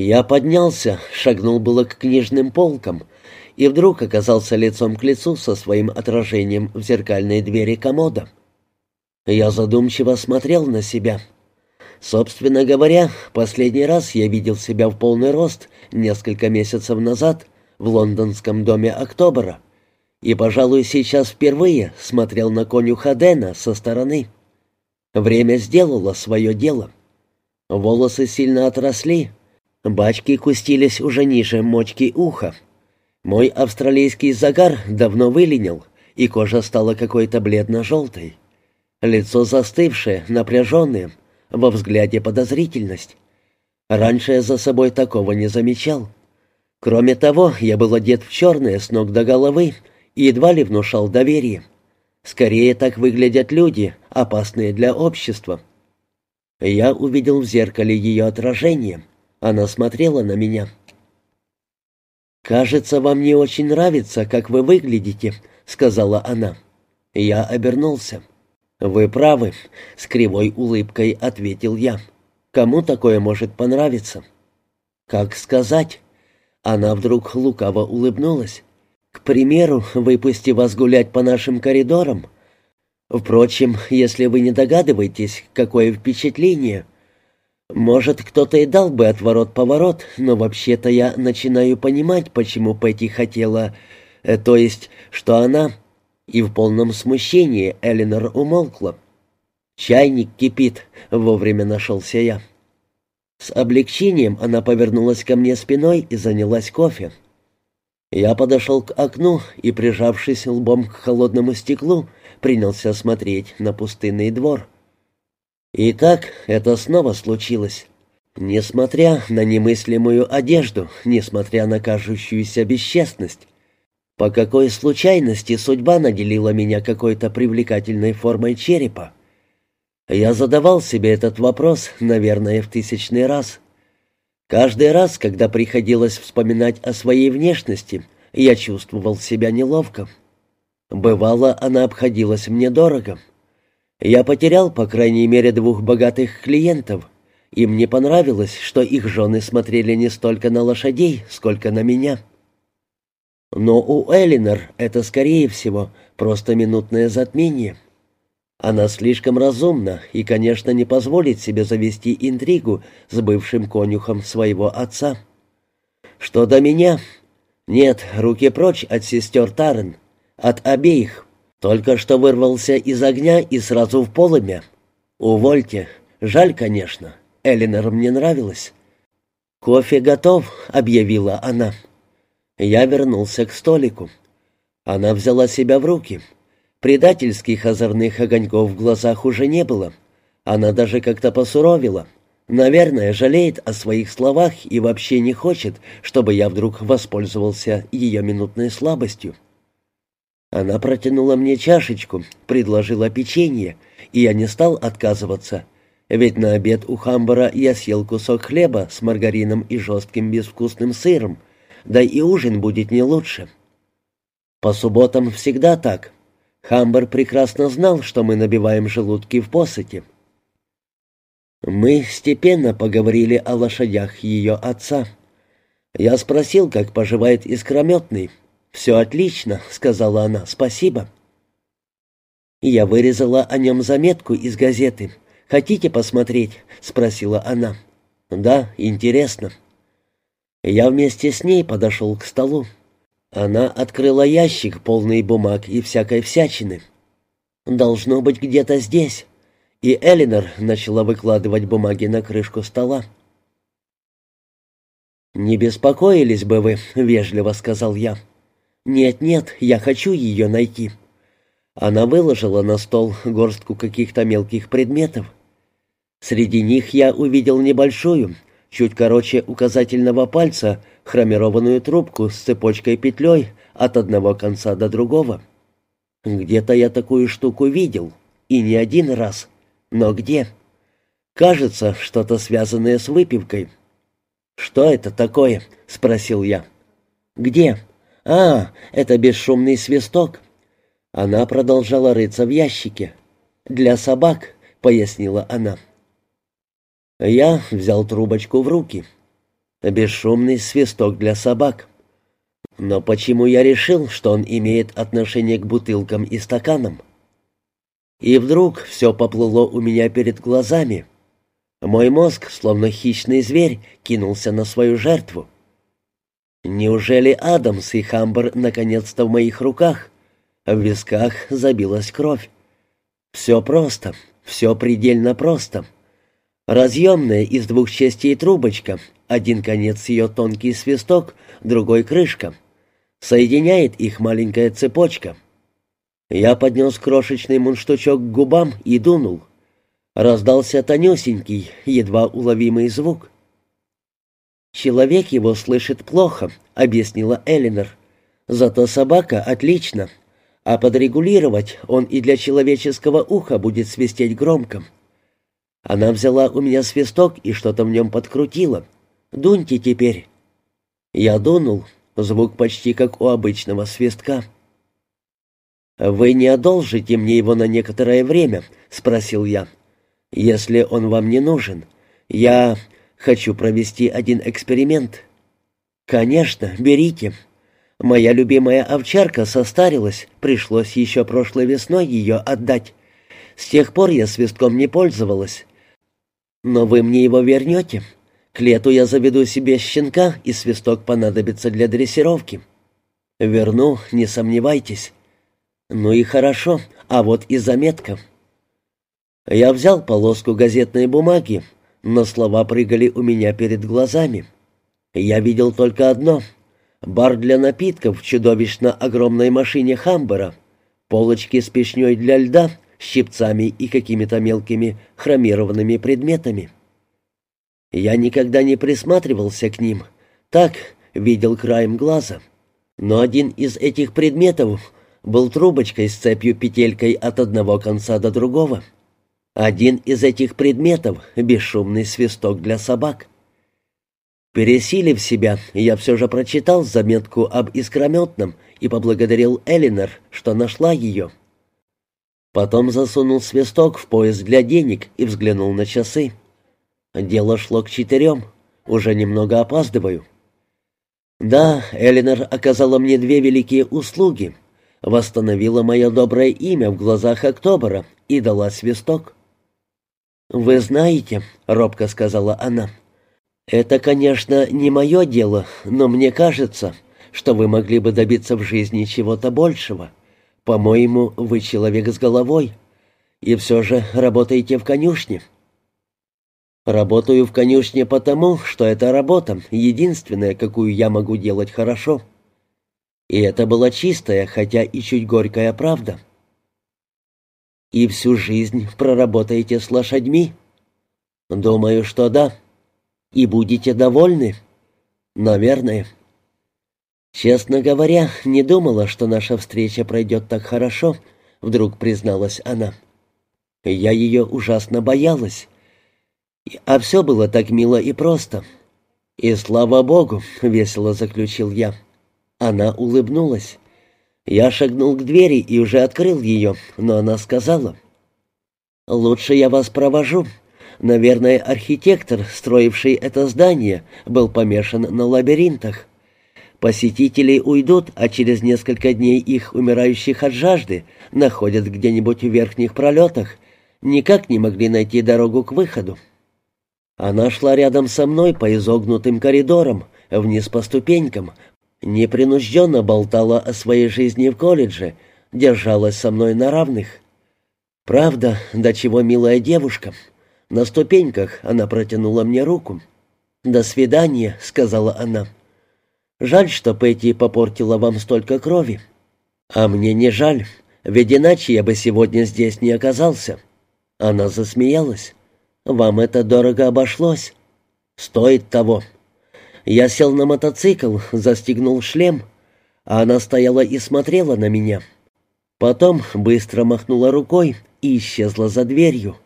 Я поднялся, шагнул было к книжным полкам и вдруг оказался лицом к лицу со своим отражением в зеркальной двери комода. Я задумчиво смотрел на себя. Собственно говоря, последний раз я видел себя в полный рост несколько месяцев назад в лондонском доме Октобера. И, пожалуй, сейчас впервые смотрел на конюха Дэна со стороны. Время сделало свое дело. Волосы сильно отросли, бачки кустились уже ниже мочки уха. Мой австралийский загар давно выленил, и кожа стала какой-то бледно-желтой. Лицо застывшее, напряженное, во взгляде подозрительность. Раньше я за собой такого не замечал. Кроме того, я был одет в черное с ног до головы и едва ли внушал доверие. Скорее так выглядят люди, опасные для общества. Я увидел в зеркале ее отражение. Она смотрела на меня. «Кажется, вам не очень нравится, как вы выглядите», — сказала она. Я обернулся. «Вы правы», — с кривой улыбкой ответил я. «Кому такое может понравиться?» «Как сказать?» Она вдруг лукаво улыбнулась. «К примеру, выпусти вас гулять по нашим коридорам. Впрочем, если вы не догадываетесь, какое впечатление...» Может, кто-то и дал бы отворот-поворот, но вообще-то я начинаю понимать, почему Пэтти хотела... Э, то есть, что она... И в полном смущении Элинор умолкла. «Чайник кипит», — вовремя нашелся я. С облегчением она повернулась ко мне спиной и занялась кофе. Я подошел к окну и, прижавшись лбом к холодному стеклу, принялся смотреть на пустынный двор. И так это снова случилось. Несмотря на немыслимую одежду, несмотря на кажущуюся бесчестность, по какой случайности судьба наделила меня какой-то привлекательной формой черепа? Я задавал себе этот вопрос, наверное, в тысячный раз. Каждый раз, когда приходилось вспоминать о своей внешности, я чувствовал себя неловко. Бывало, она обходилась мне дорого. Я потерял, по крайней мере, двух богатых клиентов. Им не понравилось, что их жены смотрели не столько на лошадей, сколько на меня. Но у Элинор это, скорее всего, просто минутное затмение. Она слишком разумна и, конечно, не позволит себе завести интригу с бывшим конюхом своего отца. Что до меня? Нет, руки прочь от сестер Тарен. От обеих. Только что вырвался из огня и сразу в полымя. Увольте. Жаль, конечно. Элинор мне нравилась. «Кофе готов», — объявила она. Я вернулся к столику. Она взяла себя в руки. Предательских озорных огоньков в глазах уже не было. Она даже как-то посуровила. Наверное, жалеет о своих словах и вообще не хочет, чтобы я вдруг воспользовался ее минутной слабостью. Она протянула мне чашечку, предложила печенье, и я не стал отказываться, ведь на обед у Хамбара я съел кусок хлеба с маргарином и жестким безвкусным сыром, да и ужин будет не лучше. По субботам всегда так. Хамбар прекрасно знал, что мы набиваем желудки в посыте. Мы степенно поговорили о лошадях ее отца. Я спросил, как поживает искрометный, «Все отлично», — сказала она, — «спасибо». Я вырезала о нем заметку из газеты. «Хотите посмотреть?» — спросила она. «Да, интересно». Я вместе с ней подошел к столу. Она открыла ящик, полный бумаг и всякой всячины. «Должно быть где-то здесь». И Элинор начала выкладывать бумаги на крышку стола. «Не беспокоились бы вы», — вежливо сказал я. «Нет-нет, я хочу ее найти». Она выложила на стол горстку каких-то мелких предметов. Среди них я увидел небольшую, чуть короче указательного пальца, хромированную трубку с цепочкой-петлей от одного конца до другого. Где-то я такую штуку видел, и не один раз. Но где? Кажется, что-то связанное с выпивкой. «Что это такое?» — спросил я. «Где?» «А, это бесшумный свисток». Она продолжала рыться в ящике. «Для собак», — пояснила она. Я взял трубочку в руки. Бесшумный свисток для собак. Но почему я решил, что он имеет отношение к бутылкам и стаканам? И вдруг все поплыло у меня перед глазами. Мой мозг, словно хищный зверь, кинулся на свою жертву. Неужели Адамс и Хамбер наконец-то в моих руках? В висках забилась кровь. Все просто, все предельно просто. Разъемная из двух частей трубочка, один конец ее тонкий свисток, другой крышка. Соединяет их маленькая цепочка. Я поднес крошечный мундштучок к губам и дунул. Раздался тонюсенький, едва уловимый звук. «Человек его слышит плохо», — объяснила Элинор. «Зато собака отлично, а подрегулировать он и для человеческого уха будет свистеть громко». Она взяла у меня свисток и что-то в нем подкрутила. «Дуньте теперь». Я дунул, звук почти как у обычного свистка. «Вы не одолжите мне его на некоторое время?» — спросил я. «Если он вам не нужен. Я хочу провести один эксперимент». «Конечно, берите. Моя любимая овчарка состарилась, пришлось еще прошлой весной ее отдать. С тех пор я свистком не пользовалась. Но вы мне его вернете. К лету я заведу себе щенка, и свисток понадобится для дрессировки. Верну, не сомневайтесь. Ну и хорошо, а вот и заметка. Я взял полоску газетной бумаги, но слова прыгали у меня перед глазами. Я видел только одно — бар для напитков в чудовищно огромной машине Хамбера, полочки с печней для льда, щипцами и какими-то мелкими хромированными предметами. Я никогда не присматривался к ним, так видел краем глаза. Но один из этих предметов был трубочкой с цепью-петелькой от одного конца до другого. Один из этих предметов — бесшумный свисток для собак. Пересилив себя, я все же прочитал заметку об искрометном и поблагодарил Элинор, что нашла ее. Потом засунул свисток в пояс для денег и взглянул на часы. Дело шло к четырем, уже немного опаздываю. Да, Элинор оказала мне две великие услуги — восстановила мое доброе имя в глазах Октобера и дала свисток. «Вы знаете», — робко сказала она, — «это, конечно, не мое дело, но мне кажется, что вы могли бы добиться в жизни чего-то большего. По-моему, вы человек с головой, и все же работаете в конюшне». «Работаю в конюшне потому, что эта работа единственная, какую я могу делать хорошо». И это была чистая, хотя и чуть горькая правда. «И всю жизнь проработаете с лошадьми?» «Думаю, что да. И будете довольны?» «Наверное». «Честно говоря, не думала, что наша встреча пройдет так хорошо», — вдруг призналась она. «Я ее ужасно боялась. А все было так мило и просто. И слава богу», — весело заключил я. Она улыбнулась. Я шагнул к двери и уже открыл ее, но она сказала. «Лучше я вас провожу. Наверное, архитектор, строивший это здание, был помешан на лабиринтах. Посетители уйдут, а через несколько дней их, умирающих от жажды, находят где-нибудь в верхних пролетах, никак не могли найти дорогу к выходу. Она шла рядом со мной по изогнутым коридорам, вниз по ступенькам, непринужденно болтала о своей жизни в колледже, держалась со мной на равных. Правда, до чего милая девушка. На ступеньках она протянула мне руку. «До свидания», — сказала она. «Жаль, что Петти попортила вам столько крови». «А мне не жаль, ведь иначе я бы сегодня здесь не оказался». Она засмеялась. «Вам это дорого обошлось. Стоит того». Я сел на мотоцикл, застегнул шлем, а она стояла и смотрела на меня. Потом быстро махнула рукой и исчезла за дверью.